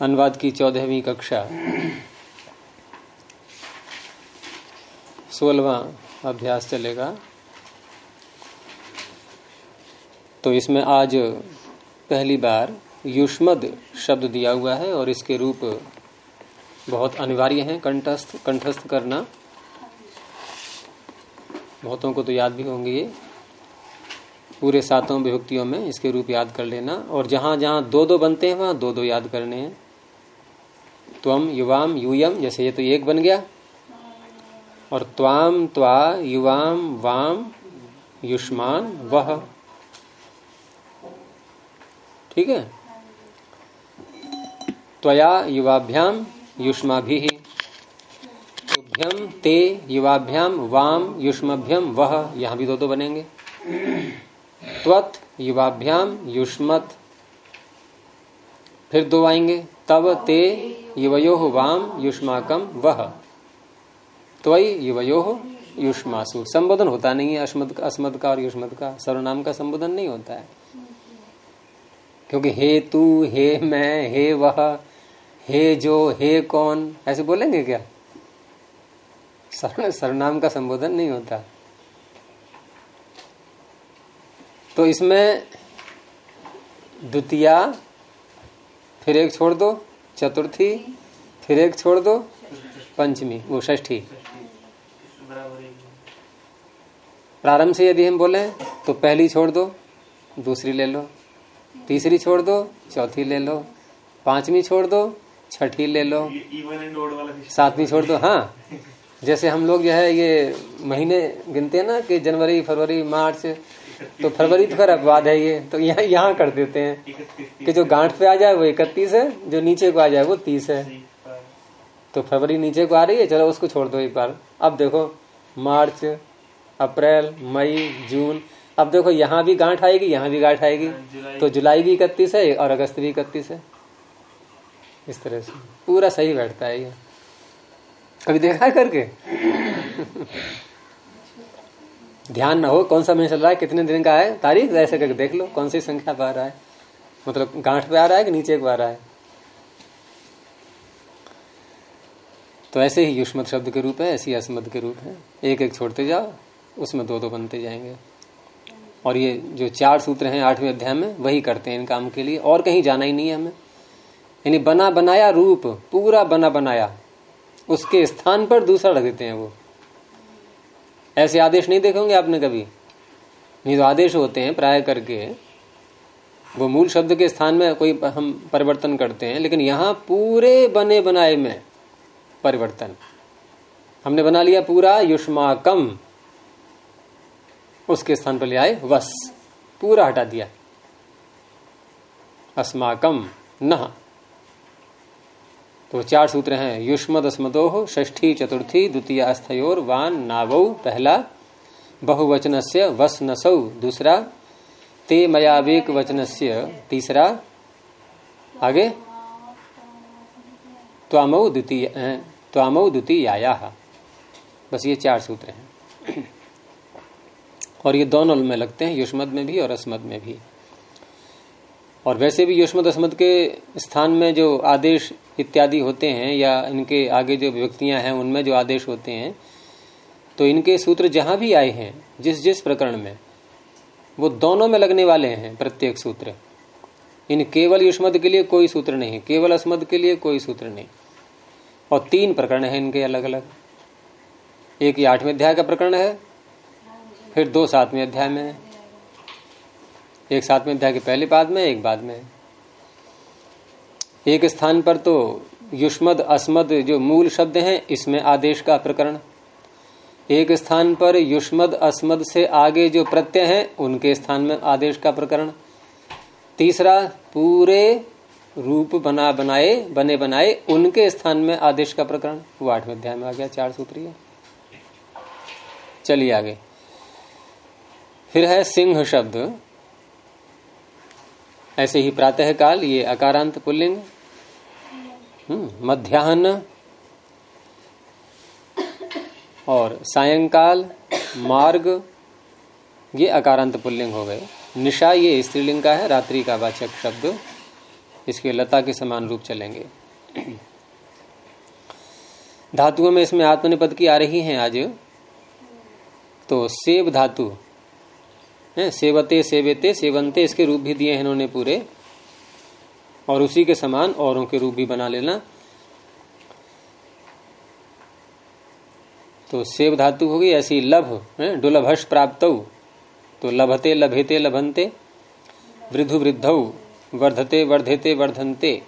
अनुवाद की चौदहवीं कक्षा। सोलवा अभ्यास चलेगा। तो इसमें आज पहली बार युष्मद शब्द दिया हुआ है और इसके रूप बहुत अनिवार्य है, कंठस्थ कंठस्थ करना। बहुतों को तो याद भी होंगे ये। पूरे सातों विभक्तियों में इसके रूप याद कर लेना। और जहाँ जहाँ दो दो बनते हैं, वहाँ दो दो याद करने हैं। त्वम युवाम यूयम जैसे ये तो एक बन गया। और त्वाम त्वा युवाम वाम युष्मान वह ठीक है? त्वया युवाभ्याम युष्मा भी तुभ्यम ते युवाभ्याम वाम युष्मभ्यम वह यहाँ भी दो दो बनेंगे। त्वत युवाभ्याम युष्मत फिर दो आएँगे। तब ते, युवयो, वाम युष्माकम वह त्वई युवयो, युष्मासु। संबोधन होता नहीं है अस्मद अस्मद का और युष्मद का। सर्वनाम का संबोधन नहीं होता है। क्योंकि हे तू, हे मैं, हे वह, हे जो, हे कौन, ऐसे बोलेंगे क्या? सर्वनाम का संबोधन नहीं होता। तो इसमें द्वितीया फिर एक छोड़ दो चतुर्थी फिर एक छोड़ दो पंचमी वो ष्ठी प्रारंभ से यदि हम बोले तो पहली छोड़ दो दूसरी ले लो तीसरी छोड़ दो चौथी ले लो पांचवी छोड़ दो छठी ले लो सातवीं छोड़ दो हाँ। जैसे हम लोग जो है ये महीने गिनते हैं ना कि जनवरी फरवरी मार्च तो फरवरी तो खैर अपवाद है ये। तो यहाँ यहाँ कर देते हैं। कि जो गांठ पे आ जाए वो इकतीस है, जो नीचे को आ जाए वो तीस है। तो फरवरी नीचे को आ रही है, चलो उसको छोड़ दो एक बार। अब देखो, मार्च, अप्रैल, मई, जून। अब देखो, यहाँ भी गांठ आएगी, यहाँ भी गांठ आएगी। तो जुलाई भी इकतीस है और अगस्त भी इकतीस है। इस तरह से। पूरा सही बैठता है ये। कभी देखा करके? ध्यान ना हो, कौन सा महीना चल रहा है, कितने दिन का है, तारीख ऐसे करके देख लो, कौन सी संख्या पे आ रहा है। मतलब गांठ पे आ रहा है कि नीचे आ रहा है। तो ऐसे ही युष्मत शब्द के रूप है, ऐसे ही अस्मद के रूप है। एक एक छोड़ते जाओ, उसमें दो दो बनते जाएँगे। और ये जो चार सूत्र हैं आठवें अध्याय में, वही करते हैं इन काम के लिए। और कहीं जाना ही नहीं है हमें। यानी बना बनाया रूप, पूरा बना बनाया उसके स्थान पर दूसरा रख देते हैं वो। ऐसे आदेश नहीं देखेंगे आपने कभी? नहीं तो आदेश होते हैं प्राय करके। वो मूल शब्द के स्थान में कोई हम परिवर्तन करते हैं, लेकिन यहाँ पूरे बने बनाए में परिवर्तन। हमने बना लिया पूरा युष्माकम। उसके स्थान पर ले आए वस। पूरा हटा दिया। अस्माकम। न। तो चार सूत्र हैं युष्मद अस्मदो ष्ठी चतुर्थी द्वितीय अस्थयोर वान, नावौ, पहला बहुवचन से वस नसौ दूसरा ते मयावेक वचन से तीसरा, आगे, त्वामौ द्वितीय त्वामौ द्वितीयाया। बस ये चार सूत्र हैं। और ये दोनों में लगते हैं, युष्मद में भी और अस्मद में भी। और वैसे भी युष्मद, अस्मद के स्थान में जो आदेश इत्यादि होते हैं या इनके आगे जो व्यक्तियाँ हैं, उनमें जो आदेश होते हैं तो इनके सूत्र जहाँ भी आए हैं, जिस जिस प्रकरण में, वो दोनों में लगने वाले हैं, प्रत्येक सूत्र। इन केवल युष्मद के लिए कोई सूत्र नहीं, केवल अस्मद के लिए कोई सूत्र नहीं। और तीन प्रकरण है इनके अलग अलग एक ये आठवें अध्याय का प्रकरण है, फिर दो सातवें अध्याय में, एक सातवें अध्याय के पहले बाद में, एक बाद में। एक स्थान पर तो युष्मद, अस्मद जो मूल शब्द हैं, इसमें आदेश का प्रकरण। एक स्थान पर युष्मद, अस्मद से आगे जो प्रत्यय हैं, उनके स्थान में आदेश का प्रकरण। तीसरा, पूरे रूप बना बनाए, बने बनाए, उनके स्थान में आदेश का प्रकरण। वो आठवें अध्याय में आ गया, चार सूत्रीय चलिए आगे। फिर है सिंह शब्द। ऐसे ही प्रातः काल ये अकारांत पुल्लिंग। मध्यान्ह और सायंकाल, मार्ग, ये अकारांत पुल्लिंग हो गए। निशा ये स्त्रीलिंग का है, रात्रि का वाचक शब्द। इसके लता के समान रूप चलेंगे। धातुओं में इसमें आत्मनिपद की आ रही हैं आज। तो सेव धातु सेवते, सेवेते, सेवंते, इसके रूप भी दिए हैं इन्होंने पूरे। और उसी के समान औरों के रूप भी बना लेना। तो सेव धातु होगी, ऐसी लभ डुलभश प्राप्त। तो लभते, लभेते लभंते वृद्धु, वृद्धौ, वर्धते, वर्धेते, वर्धनते।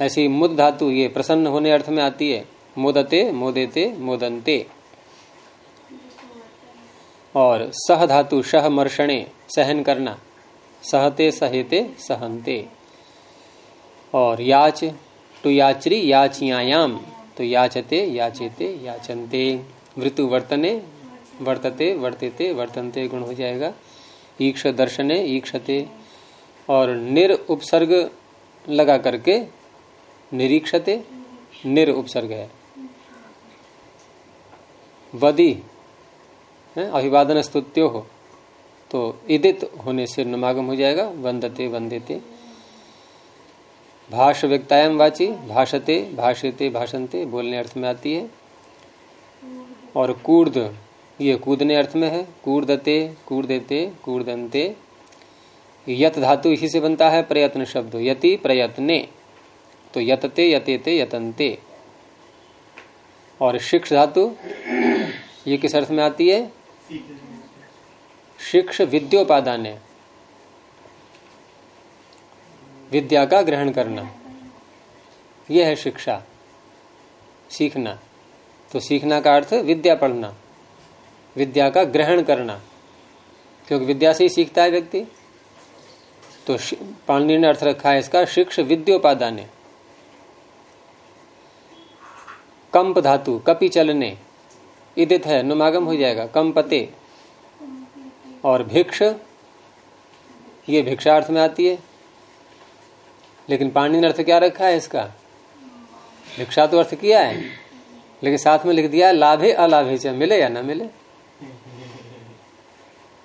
ऐसी मुद धातु ये प्रसन्न होने अर्थ में आती है। मोदते, मोदेते मोदंते और सह धातु, सह मर्षणे, सहन करना। सहते सहेते सहनते। और याच टू याचरी याचियायाम तो याचते, याचेते, याचनते। वृतु वर्तने, वर्तते, वर्तेते, वर्तनते गुण हो जाएगा। ईक्ष दर्शने, ईक्षते। और निर उपसर्ग लगा करके निरीक्षते, निर उपसर्ग है। वदी अभिवादन स्तुत्यो हो। तो इदित होने से नमागम हो जाएगा, वंदते, वंदेते। भाष व्यक्तायम वाची, भाषते भाषते भाषणते बोलने अर्थ में आती है। और कूर्द, ये कूदने अर्थ में है। कूर्दते, कूर्देते, कूर्दनते। यत धातु इसी से बनता है, प्रयत्न शब्द। यति, प्रयत्ने। तो यतते, यतेते, यतनते। और शिक्ष धातु, ये किस अर्थ में आती है? शिक्ष विद्योपादान है। विद्या का ग्रहण करना। यह है शिक्षा। सीखना। तो सीखना का अर्थ विद्या पढ़ना। विद्या का ग्रहण करना। क्योंकि विद्या से ही सीखता है व्यक्ति। तो पाणनी ने अर्थ रखा है इसका, शिक्ष विद्योपादान कंप धातु, कपि चलने। इदित है, नुमागम हो जाएगा। कंपते। और भिक्ष, ये भिक्षार्थ में आती है। लेकिन पाणी ने अर्थ क्या रखा है इसका? भिक्षा तो अर्थ किया है, लेकिन साथ में लिख दिया, लाभे अलाभे च, मिले या ना मिले?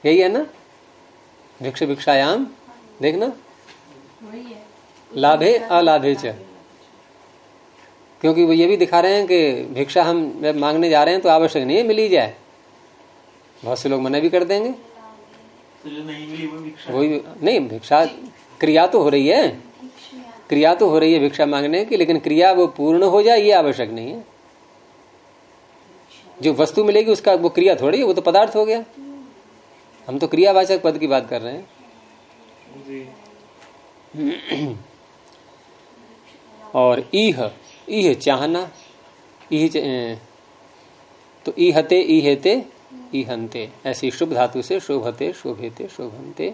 यही है ना? भिक्ष भिक्षायाम, देखना। लाभे अलाभे च। क्योंकि वो ये भी दिखा रहे हैं कि भिक्षा हम मांगने जा रहे हैं तो आवश्यक नहीं है, मिली जाए। बहुत से लोग मना भी कर देंगे। तो वही नहीं भिक्षा क्रिया तो हो रही है। क्रिया तो हो रही है भिक्षा मांगने की लेकिन क्रिया वो पूर्ण हो जाए ये आवश्यक नहीं है। जो वस्तु मिलेगी उसका वो क्रिया थोड़ी है वो तो पदार्थ हो गया। हम तो क्रियावाचक पद की बात कर रहे हैं। और ईह ईह चाहना ईह तो ईहते ईहेते ईहंते ऐसी शुभ धातु से शोभते, शोभेते, शोभनते।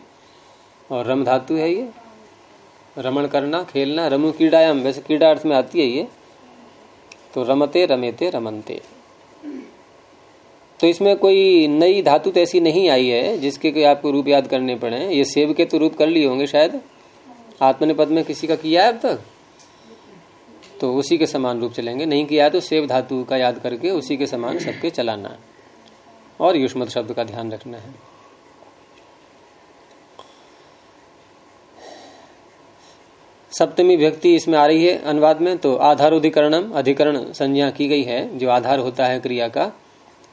और रम धातु है ये। रमण करना, खेलना, रमु क्रीडायाम वैसे क्रीड़ा अर्थ में आती है ये। तो रमते, रमेते, रमनते। तो इसमें कोई नई धातु तो ऐसी नहीं आई है, जिसके कोई आपको रूप याद करने पड़े। ये सेब के तो रूप कर लिए होंगे शायद। आत्मनिपद में किसी का किया है अब तक? तो उसी के समान रूप चलेंगे। नहीं किया तो सेव धातु का याद करके उसी के समान सबके चलाना। है और युष्मत शब्द का ध्यान रखना है। सप्तमी व्यक्ति इसमें आ रही है अनुवाद में तो आधार अधिकरणम अधिकरण संज्ञा की गई है। जो आधार होता है क्रिया का,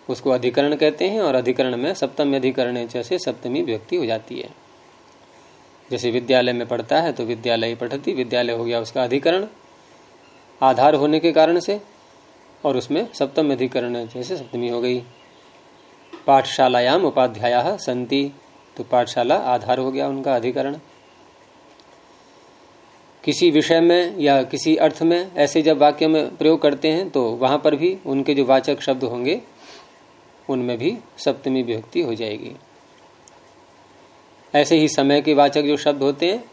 उसको अधिकरण कहते हैं और अधिकरण में सप्तम अधिकरण जैसे सप्तमी व्यक्ति हो जाती है। जैसे विद्यालय में पढ़ता है तो विद्यालय पढ़ती, विद्यालय हो गया उसका अधिकरण, आधार होने के कारण से, और उसमें सप्तम अधिकरण जैसे सप्तमी हो गई। पाठशालायाम उपाध्याय संति तो पाठशाला आधार हो गया उनका अधिकरण। किसी विषय में या किसी अर्थ में ऐसे जब वाक्य में प्रयोग करते हैं तो वहाँ पर भी उनके जो वाचक शब्द होंगे, उनमें भी सप्तमी विभक्ति हो जाएगी। ऐसे ही समय के वाचक जो शब्द होते हैं,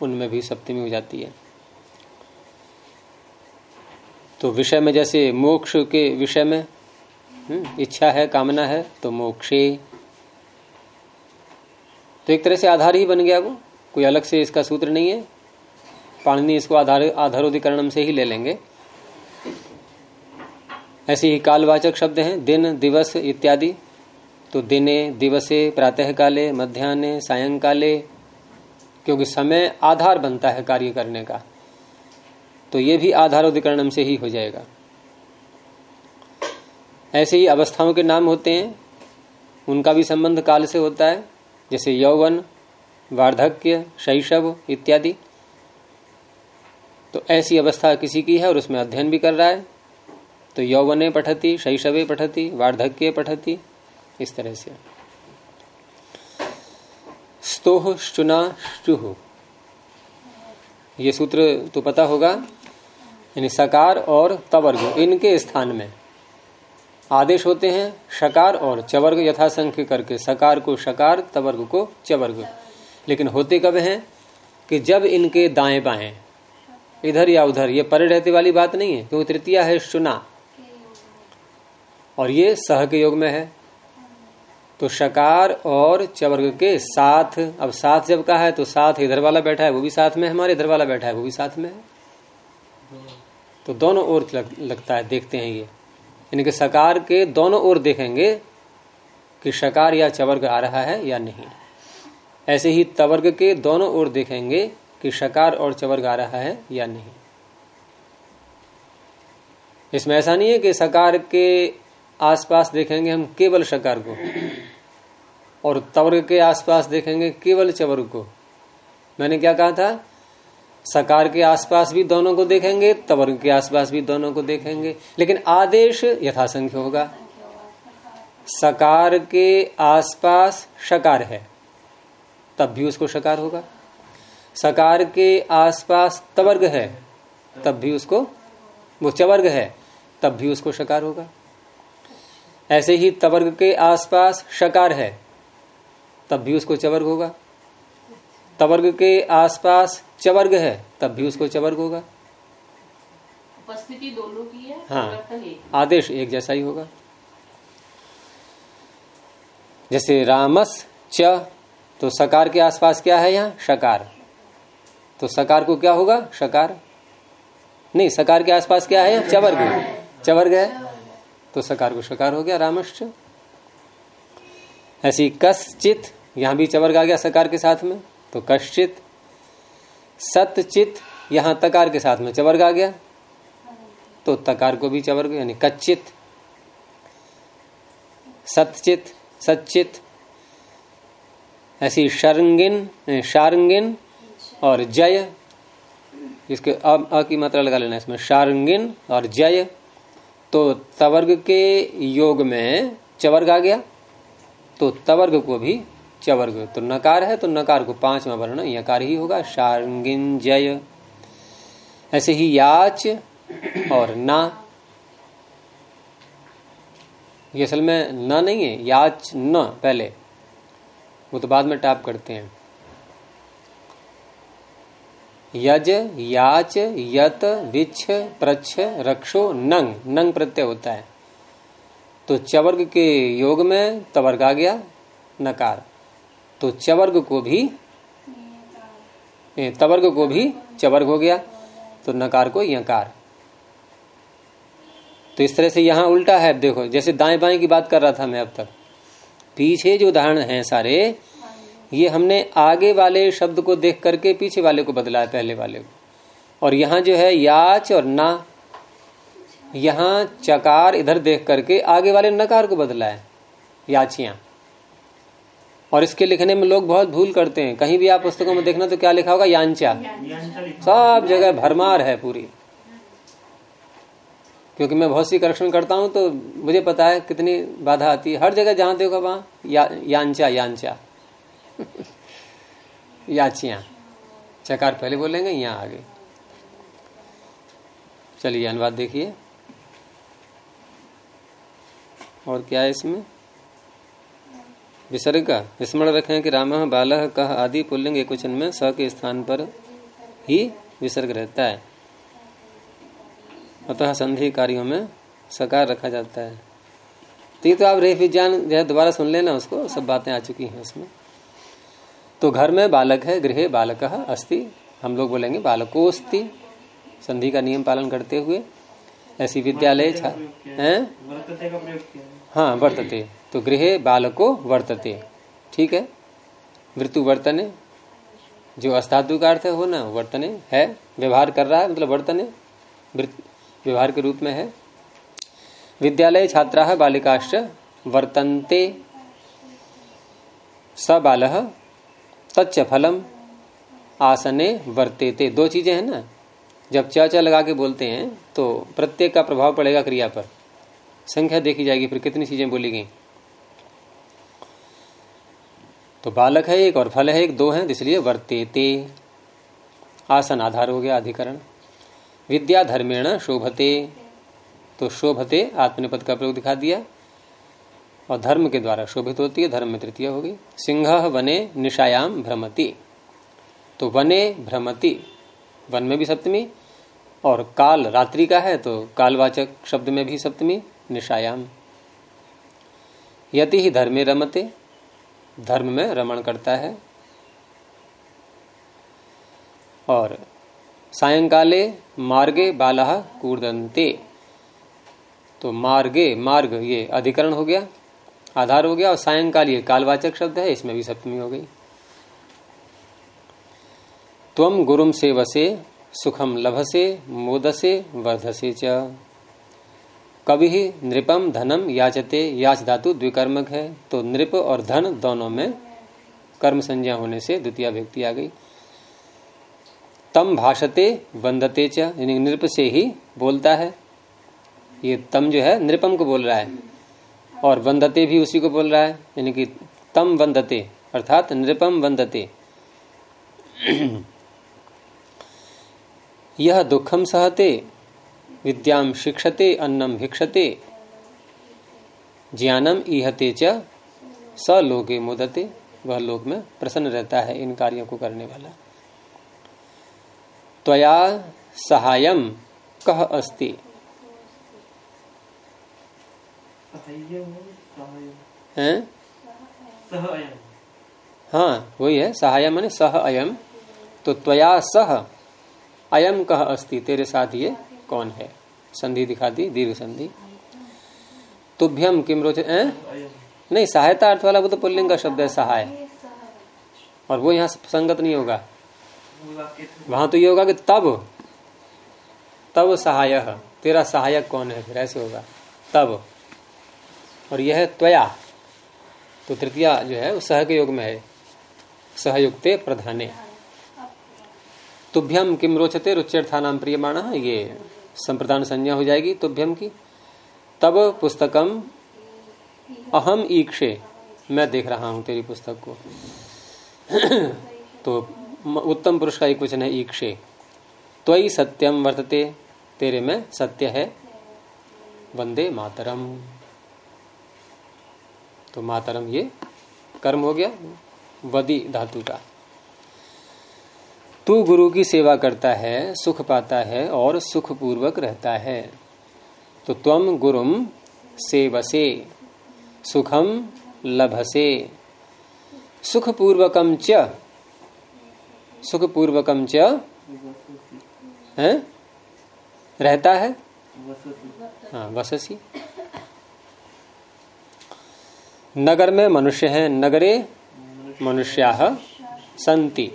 उनमें भी सप्तमी हो जाती है। तो विषय में जैसे मोक्ष के विषय में इच्छा है, कामना है तो मोक्षे। तो एक तरह से आधार ही बन गया वो। कोई अलग से इसका सूत्र नहीं है। पाणनी इसको आधार, आधारोधिकरणम से ही ले लेंगे। ऐसे ही कालवाचक शब्द हैं, दिन, दिवस, इत्यादि। तो दिने, दिवसे प्रातः काले मध्यान्ह सायंकाले, क्योंकि समय आधार बनता है कार्य करने का। तो ये भी आधारोधिकरणम से ही हो जाएगा। ऐसे ही अवस्थाओं के नाम होते हैं। उनका भी संबंध काल से होता है, जैसे यौवन, वार्धक्य, शैशव इत्यादि। तो ऐसी अवस्था किसी की है और उसमें अध्ययन भी कर रहा है। तो यौवने पठती, शैशवे पठती, वार्धक्य पठती, इस तरह से। स्तोह चुना चुह ये सूत्र तो पता होगा, यानी सकार और तवर्ग, इनके स्थान में। आदेश होते हैं शकार और चवर्ग यथासंख्य करके सकार को शकार तवर्ग को चवर्ग। लेकिन होते कब हैं? कि जब इनके दाएँ बाएँ इधर या उधर ये परे रहते वाली बात नहीं है क्योंकि तृतीया है सुना और ये सह के योग में है। तो शकार और चवर्ग के साथ अब साथ जब कहा है तो साथ इधर वाला बैठा है वो भी साथ में हमारे इधर वाला बैठा है वो भी साथ में है। तो दोनों ओर लग, लगता है देखते हैं ये। इनके सकार के दोनों ओर देखेंगे कि शकार या चवर्ग आ रहा है या नहीं। ऐसे ही तवर्ग के दोनों ओर देखेंगे कि शकार और चवर्ग आ रहा है या नहीं। इसमें ऐसा नहीं है कि सकार के आसपास देखेंगे हम केवल शकार को, और तवर्ग के आसपास देखेंगे केवल चवर्ग को। मैंने क्या कहा था? सकार के आसपास भी दोनों को देखेंगे तवर्ग के आसपास भी दोनों को देखेंगे। लेकिन आदेश यथासंख्य होगा। सकार के आसपास शकार है, तब भी उसको शकार होगा। सकार के आसपास तवर्ग है, तब भी उसको, वो चवर्ग है, तब भी उसको शकार होगा। ऐसे ही तवर्ग के आसपास शकार है, तब भी उसको चवर्ग होगा। तवर्ग के आसपास चवर्ग है तब भी उसको चवर्ग होगा। उपस्थिति दोनों की है हाँ। आदेश एक जैसा ही होगा। जैसे रामस च तो सकार के आसपास क्या है यहाँ? शकार। तो सकार को क्या होगा? शकार। नहीं सकार के आसपास क्या है? चवर्ग। चवर्ग है। तो सकार को शकार हो गया रामश्च ऐसी कश्चित यहाँ भी चवर्ग आ गया सकार के साथ में तो कश्चित। सतचित यहाँ तकार के साथ में चवर्ग आ गया। तो तकार को भी चवर्ग यानी कच्चित सतचित सचित ऐसी शरंगिन शारंगिन और जय, इसके अ की मात्रा लगा लेना इसमें, शारंगिन और जय। तो तवर्ग के योग में चवर्ग आ गया। तो तवर्ग को भी चवर्ग तो नकार है तो नकार को पांचवा वर्ण, यकार ही होगा, शारंगिन जय। ऐसे ही याच और ना। ये असल में न नहीं है, याच न, पहले। वो तो बाद में टाप करते हैं। यज, याच, यत, विच्छ, प्रच्छ, रक्षो, नंग। नंग प्रत्यय होता है। तो चवर्ग के योग में तवर्ग आ गया, नकार। तो चवर्ग को भी तवर्ग को भी चवर्ग हो गया। तो नकार को यकार। तो इस तरह से यहाँ उल्टा है देखो, जैसे दाएँ बाएँ की बात कर रहा था मैं अब तक। पीछे जो उदाहरण हैं सारे, ये हमने आगे वाले शब्द को देख करके पीछे वाले को बदला है पहले वाले को। और यहाँ जो है याच और ना, यहाँ चकार इधर देख करके आगे वाले नकार को बदला है, याचियाँ। और इसके लिखने में लोग बहुत भूल करते हैं। कहीं भी आप पुस्तकों में देखना तो क्या लिखा होगा? यांचा। सब जगह भरमार है पूरी। क्योंकि मैं बहुत सी करेक्शन करता हूँ तो मुझे पता है कितनी बाधा आती है। हर जगह जहाँ देखो वहाँ या, यांचा यांचा। याचिया। चकार पहले बोलेंगे यहाँ आगे। चलिए अनुवाद देखिए। और क्या है इसमें? विसर्ग। का स्मरण रखें कि राम बाल कह आदि पुल्लिंग एक वचन में स के स्थान पर ही विसर्ग रहता है। अतः संधि कार्यों में सकार रखा जाता है। तो ये तो आप रेफ विज्ञान जो है दोबारा सुन लेना उसको सब बातें आ चुकी हैं उसमें। तो घर में बालक है गृह बालक अस्ति। हम लोग बोलेंगे बालको अस्ति संधि का नियम पालन करते हुए। ऐसी विद्यालय है? हाँ वर्तते। तो गृह बालको वर्तते। ठीक है? मृत्यु वर्तने। जो अस्तादु का अर्थ है ना वर्तने है। व्यवहार कर रहा है मतलब वर्तने। व्यवहार के रूप में है। विद्यालय छात्रा बालिकाश्च वर्तन्ते। स बाल तच्च फलम आसने वर्तेते। दो चीज़ें हैं ना। जब च लगा के बोलते हैं तो प्रत्येक का प्रभाव पड़ेगा क्रिया पर। संख्या देखी जाएगी, फिर कितनी चीज़ें बोली गई? तो बालक है एक और फल है एक, दो है, इसलिए वर्तेते। आसन आधार हो गया, अधिकरण। विद्या धर्मेण शोभते। तो शोभते, आत्मनिपद का प्रयोग दिखा दिया। और धर्म के द्वारा शोभित होती है, धर्म में तृतीय होगी। सिंह वने निशायाम भ्रमति। तो वने भ्रमति, वन में भी सप्तमी, और काल रात्रि का है तो कालवाचक शब्द में भी सप्तमी। निशायाम। यति ही धर्मे रमते, धर्म में रमण करता है। और सायंकाले मार्गे बाला कूदंते तो मार्गे, मार्ग ये अधिकरण हो गया, आधार हो गया, और सायंकाल ये कालवाचक शब्द है, इसमें भी सप्तमी हो गई। तम गुरुम से वसे सुखम लभसे, मोदसे, वर्धसे च। ही नृपम धनम याचते याच धातु द्विकर्मक है। तो नृप और धन दोनों में कर्म संज्ञा होने से द्वितीय व्यक्ति आ गई। तम भाषते, वंदते च, यानी नृप से ही बोलता है। ये तम जो है, नृपम को बोल रहा है और वंदते भी उसी को बोल रहा है। यानी कि तम वंदते, अर्थात नृपम वंदते। यह दुखम सहते विद्याम शिक्षते अन्नम भिक्षते। ज्ञानम इहते च स लोके मुदते। वह लोक में प्रसन्न रहता है इन कार्यों को करने वाला। त्वया सहायम कह अस्ति? हैं? हाँ वही है सहाय मैंने सह अयम तो त्वया सह अयम कह अस्ति? तेरे साथ ये कौन है? संधि दिखा दी, दीर्घ संधि। तुभ्यम किम रोच नहीं, सहायता अर्थ वाला वो तो पुल्लिंग का शब्द है, सहाय। और वो यहाँ संगत नहीं होगा। वहाँ तो ये होगा कि तब तब सहाय। तेरा सहायक कौन है? फिर ऐसे होगा, तब। और यह है त्वया। तो तृतीया जो है, वो सह के योग में है। सहयुक्ते प्रधाने। तुभ्यम किम रोचते रुच्यर्था नाम प्रियमाण, ये। संप्रदान संज्ञा हो जाएगी तुभ्यम की। तब पुस्तकम अहम ईक्षे, मैं देख रहा हूँ तेरी पुस्तक को। तो उत्तम पुरुष का एक वचन है ईक्षे। त्वई सत्यम वर्तते, तेरे में सत्य है। वंदे मातरम। तो मातरम ये कर्म हो गया, वदी धातु का। तू गुरु की सेवा करता है, सुख पाता है और सुख पूर्वक रहता है। तो तम गुरुम सेवसे सुखम लभसे। सुख पूर्वकम च च, है? रहता है? हाँ वससी। नगर में मनुष्य है, नगरे मनुष्या संति।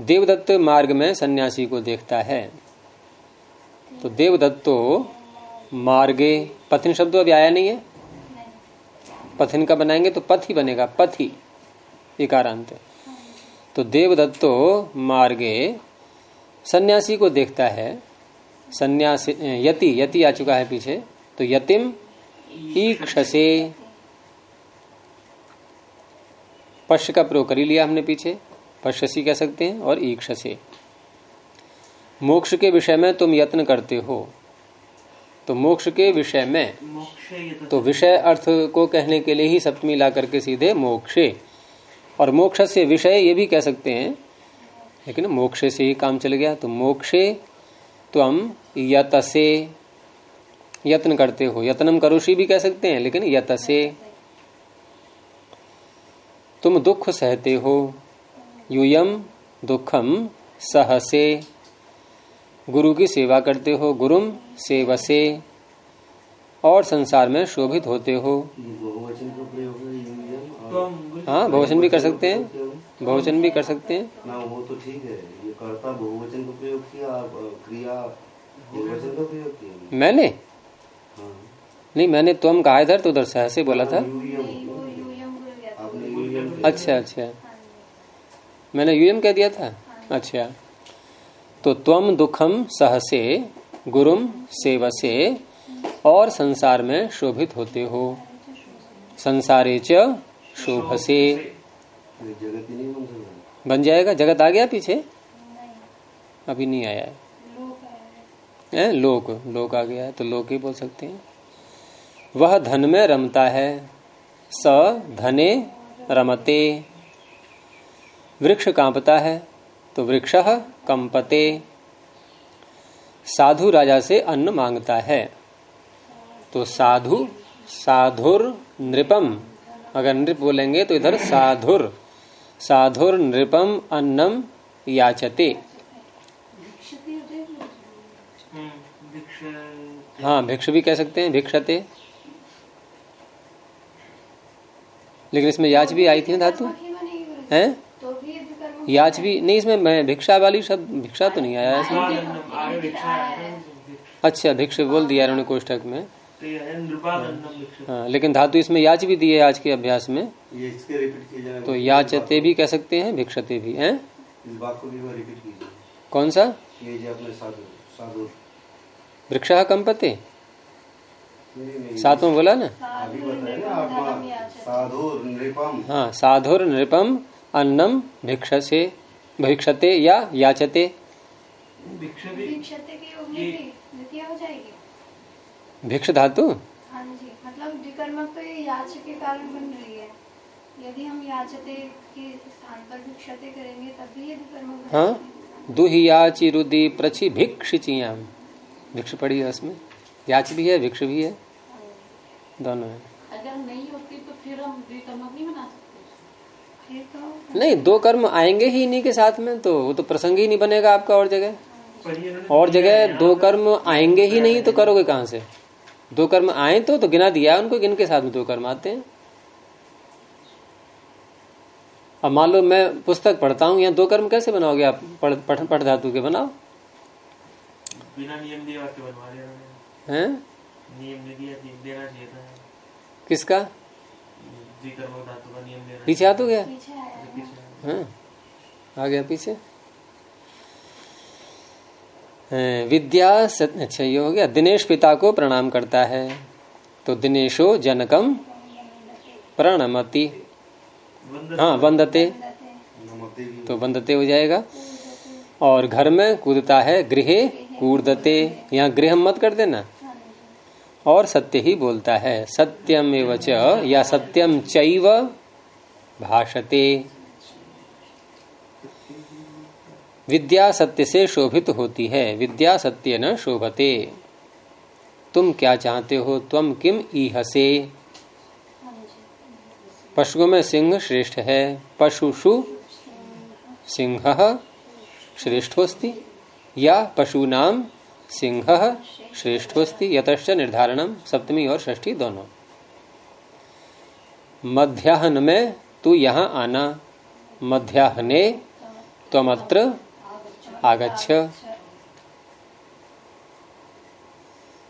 देवदत्त मार्ग में सन्यासी को देखता है। तो देवदत्तो मार्गे पथिन शब्द अभी आया नहीं है? पथिन का बनाएँगे तो पथ ही बनेगा, पथ। ही। इकारांत तो देवदत्तो मार्गे सन्यासी को देखता है। सन्यासी, यति यति आ चुका है पीछे। तो यतिम ईक्षसे पश्च का प्रयोग कर लिया हमने पीछे। पश्यसी कह सकते हैं और ईक्ष से मोक्ष के विषय में तुम यत्न करते हो। तो मोक्ष के विषय में तो विषय अर्थ को कहने के लिए ही सप्तमी ला करके सीधे मोक्षे। और मोक्ष से विषय ये भी कह सकते हैं, लेकिन मोक्ष से ही काम चल गया। तो मोक्षे तुम यतसे। यत्न करते हो। यत्नम करुषी भी कह सकते हैं, लेकिन यतसे। तुम दुख सहते हो। यूयम दुखम सहसे। गुरु की सेवा करते हो गुरुम सेवसे। और संसार में शोभित होते हो। बहुवचन का प्रयोग है हाँ बहुवचन भी कर सकते हैं। बहुवचन भी कर सकते हैं। ना वो तो ठीक है। ये कर्ता बहुवचन का प्रयोग किया क्रिया बहुवचन का प्रयोग किया। मैंने? हाँ। नहीं मैंने तुम कहा इधर तो उधर सहसे बोला था। आपने यूयम अच्छा अच्छा। मैंने यूएम कह दिया था? अच्छा। तो त्वम दुखम सहसे गुरुम सेवसे, और संसार में शोभित होते हो। संसारे च बन जाएगा? जगत आ गया पीछे? अभी नहीं आया है। हैं? लोक। लोक आ गया है तो लोक ही बोल सकते हैं। वह धन में रमता है। स धने रमते। वृक्ष कांपता है तो वृक्ष कंपते। साधु राजा से अन्न माँगता है। तो साधु साधुर नृपम। अगर नृप बोलेंगे तो इधर साधुर साधुर नृपम अन्नम याचते। हाँ भिक्ष भी कह सकते हैं भिक्षते। लेकिन इसमें याच भी आई थी ना धातु? हैं? याच भी नहीं इसमें मैं भिक्षा वाली शब्द भिक्षा तो नहीं आया इसमें? अच्छा भिक्ष बोल दिया कोष्टक में। हाँ लेकिन धातु इसमें याच भी दी है आज के अभ्यास में। ये इसके रिपीट किए तो याचते भी कह सकते हैं भिक्षते भी हैं? इस बात को भी वो रिपीट कीजिए कौन सा? ये जो अपने साधु साधु। वृक्ष कंपते सातों बोला ना? हाँ साधुर नृपम। अन्नम भिक्ष से भिक्षते या याचते। दीक्षते के योग में द्वितीय हो जाएगी। भिक्ष धातु? हाँ जी मतलब विकर्मक तो ये याच के कारण बन रही है। यदि हम याचते के स्थान पर भिक्षते करेंगे तब भी ये विकर्मक हाँ। दुहियाचि रुदि प्रचि भिक्षिचियाम भिक्ष पड़ी है उसमें याच भी है भिक्ष भी है। दोनों है। अगर नहीं होती तो फिर हम विकर्मक नहीं बना सकते। नहीं दो कर्म आएँगे ही इन्हीं के साथ में तो वो तो प्रसंग ही नहीं बनेगा आपका और जगह। और जगह दो कर्म आएँगे ही नहीं तो करोगे कहाँ से? दो कर्म आए तो तो गिना दिया उनको गिन के साथ में दो कर्म आते हैं। अब मान लो मैं पुस्तक पढ़ता हूँ यहाँ दो कर्म कैसे बनाओगे आप? पढ़ पढ़, पढ़ धातु के बनाओ। बिना नियम बनवा दिया हैं। नियम दिया देना चाहिए था। किसका द्विकर्म धातु का नियम देना पीछे आ तो गया? पीछे आया। है। आ गया पीछे? विद्या अच्छा ये हो गया। दिनेश पिता को प्रणाम करता है। तो दिनेशो जनकम प्रणमति। हाँ वंदते। तो वंदते हो जाएगा। और घर में कूदता है गृह कूदते यहाँ गृह मत कर देना। और सत्य ही बोलता है। सत्यम एवच या सत्यम चैव भाषते। विद्या सत्य से शोभित होती है। विद्या सत्य न शोभते। तुम क्या चाहते हो? तुम किम ईहसे। पशुओं में सिंह श्रेष्ठ है। पशुषु सिंह श्रेष्ठोस्ति। या पशूनाम सिंह श्रेष्ठोस्ति यतश्च निर्धारणम सप्तमी और षष्ठी दोनों। मध्याह्न में तू यहाँ आना, मध्याह्ने त्वमत्र आगच्छ।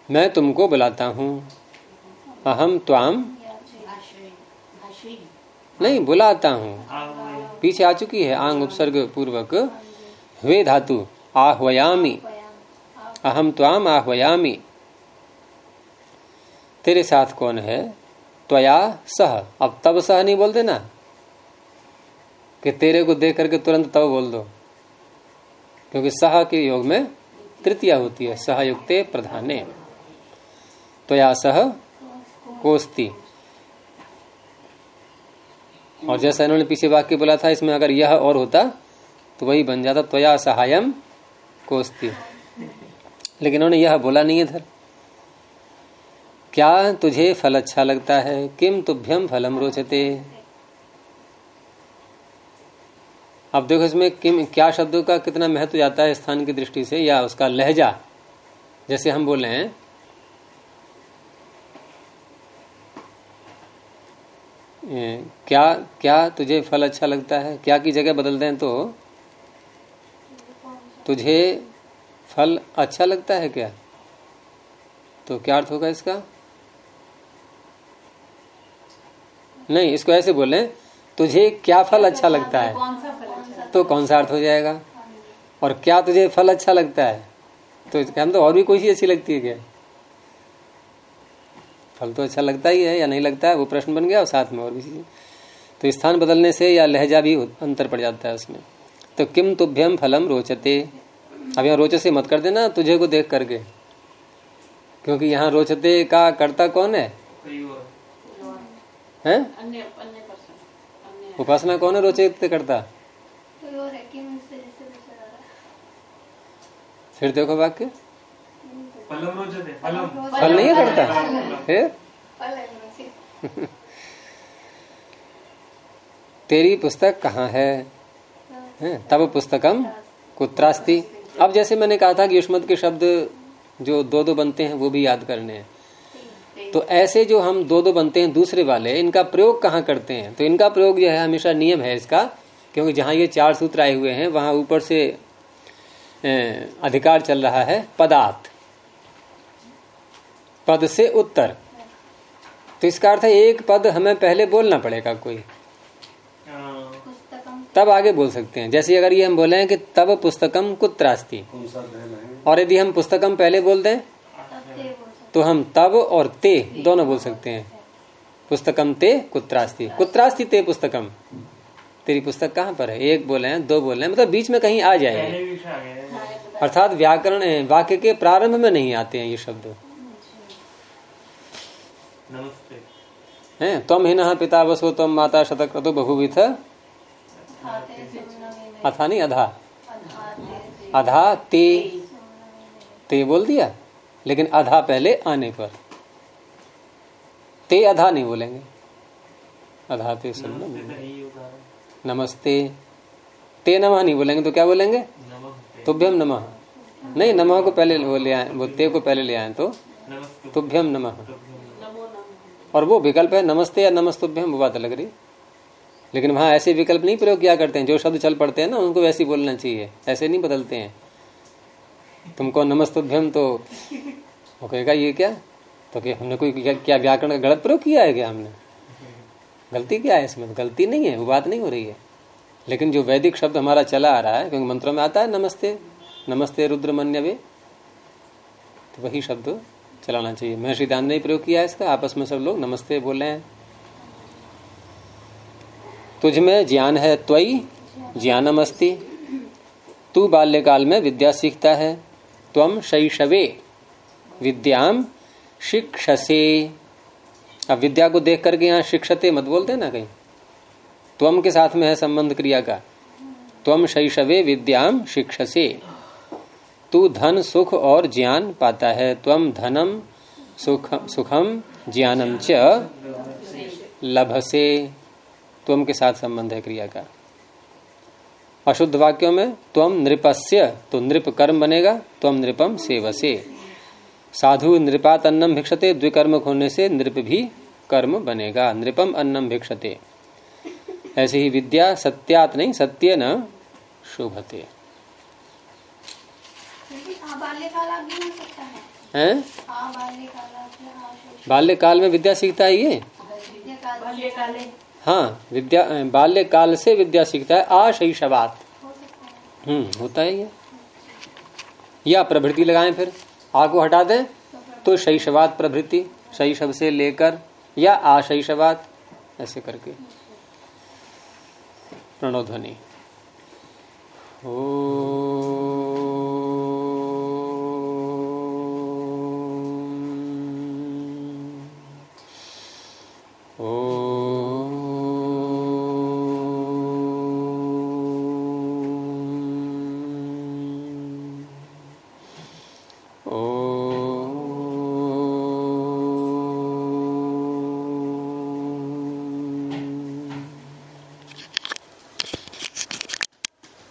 मैं तुमको बुलाता हूँ। अहम त्वाम नहीं, बुलाता हूँ। पीछे आ चुकी है आंग उपसर्ग पूर्वक वे धातु, आह्वयामी। अहम त्वाम आह्वयामी। तेरे साथ कौन है? त्वया सह। अब तब सह नहीं बोल देना। कि तेरे को देख करके तुरंत तब बोल दो। क्योंकि सह के योग में तृतीय होती है। सहयुक्ते प्रधाने। त्वया सह कोस्ती। और जैसा इन्होंने पीछे वाक्य बोला था, इसमें अगर यह और होता तो वही बन जाता त्वया सहायम कोस्ती। लेकिन उन्होंने यह बोला नहीं इधर। क्या तुझे फल अच्छा लगता है? किम तुभ्यम फलम रोचते? अब देखो इसमें किम, क्या शब्दों का कितना महत्व जाता है स्थान की दृष्टि से या उसका लहजा? जैसे हम बोले हैं। क्या क्या तुझे फल अच्छा लगता है? क्या की जगह बदल दें तो? तुझे फल अच्छा लगता है क्या? तो क्या अर्थ होगा इसका? नहीं, इसको ऐसे बोले, तुझे क्या फल अच्छा लगता है? तो कौन सा अर्थ हो जाएगा? और क्या तुझे फल अच्छा लगता है? तो हम तो और भी कोई चीज़ अच्छी लगती है क्या? फल तो अच्छा लगता ही है या नहीं लगता है, वो प्रश्न बन गया और साथ में और भी चीज़। तो स्थान बदलने से या लहजा भी अंतर पड़ जाता है उसमें। तो किम तुभ्यम फलम रोचते? अब यहाँ रोचते मत कर देना तुझे को देख करके। क्योंकि यहाँ रोचते का कर्ता कौन है? हैं? अन्य अन्य पर्सन अन्य। उपासना कौन है रोचते करता? है फिर देखो वाक्य। फल नहीं है करता? फिर? है तेरी पुस्तक कहाँ है? तब पुस्तकम कुत्रास्ति। अब जैसे मैंने कहा था कि युष्मत के शब्द जो दो दो बनते हैं, वो भी याद करने हैं। तो ऐसे जो हम दो दो बनते हैं, दूसरे वाले, इनका प्रयोग कहाँ करते हैं? तो इनका प्रयोग जो है, हमेशा नियम है इसका, क्योंकि जहाँ ये चार सूत्र आए हुए हैं, वहाँ ऊपर से अधिकार चल रहा है, पदार्थ। पद से उत्तर। तो इसका अर्थ है, एक पद हमें पहले बोलना पड़ेगा कोई। तब आगे बोल सकते हैं। जैसे अगर ये हम बोले हैं कि तब पुस्तकम कुत्रास्ति। और यदि हम पुस्तकम पहले बोल दें ते हम तब और ते दोनों बोल सकते हैं। पुस्तकम ते कुत्रास्ति। कुत्रास्ति ते पुस्तकम। तेरी पुस्तक कहाँ पर है? एक बोले हैं दो बोले हैं मतलब बीच में कहीं आ जाएँगे। गए अर्थात व्याकरण वाक्य के प्रारंभ में नहीं आते हैं ये शब्द। नमस्ते। हैं? तम हिन पिता वसो तम माता शतक्रतु बहुविथ खाते सुनना में अथा नहीं अधा। अधा ते ते बोल दिया लेकिन अधा पहले आने पर। ते अधा नहीं बोलेंगे। अधा ते सुनना नमस्ते। तो नमः नहीं बोलेंगे तो क्या बोलेंगे? तुभ्यम नमः। नहीं नमः को पहले वो ले आए वो ते को पहले ले आए तो तुभ्यम नमः। और वो विकल्प है नमस्ते या नमस्तुभ्यम वो बात अलग रही। लेकिन वहाँ ऐसे विकल्प नहीं प्रयोग किया करते हैं। जो शब्द चल पड़ते हैं ना उनको वैसे ही बोलना चाहिए। ऐसे नहीं बदलते हैं। तुमको नमस्तुभ्यम तो वो कहेगा ये क्या? तो कि हमने कोई क्या, व्याकरण का गलत प्रयोग किया है क्या हमने? गलती क्या है इसमें? गलती नहीं है वो बात नहीं हो रही है। लेकिन जो वैदिक शब्द हमारा चला आ रहा है क्योंकि मंत्रों में आता है नमस्ते नमस्ते रुद्रमन्यवे तो वही शब्द चलाना चाहिए। महर्षि दान ने प्रयोग किया है इसका। आपस में सब लोग नमस्ते बोल रहे हैं। तुझ में ज्ञान है त्वई ज्ञानम अस्ति तू बाल्यकाल में विद्या सीखता है त्वम शैशवे। विद्याम शिक्षसे। अब विद्या को देख करके यहाँ शिक्षते मत बोलते ना कहीं। त्वम के साथ में है संबंध क्रिया का। त्वम शैशवे विद्याम शिक्षसे। तू धन, सुख और ज्ञान पाता है। त्वम धनम, सुख, सुखम, ज्ञानम च लभसे। त्वम के साथ संबंध है क्रिया का। अशुद्ध वाक्यों में त्वम नृपस्य तो नृप कर्म बनेगा त्वम नृपम सेवसे। साधु नृपात अन्नम भिक्षते द्विकर्म होने से नृप भी कर्म बनेगा नृपम अन्नम भिक्षते। ऐसे ही विद्या सत्यात नहीं सत्य न शोभते। हो सकता है। हैं? बाल्यकाल में विद्या सीखता है ये? हाँ विद्या बाल्यकाल से विद्या सीखता है, आशैशवात। हम्म होता है ये। या प्रभृति लगाएँ फिर। आ को हटा दें तो शैशवात प्रभृति, शैशव से लेकर, या आशैशवात, ऐसे करके। प्रणव ध्वनि ओ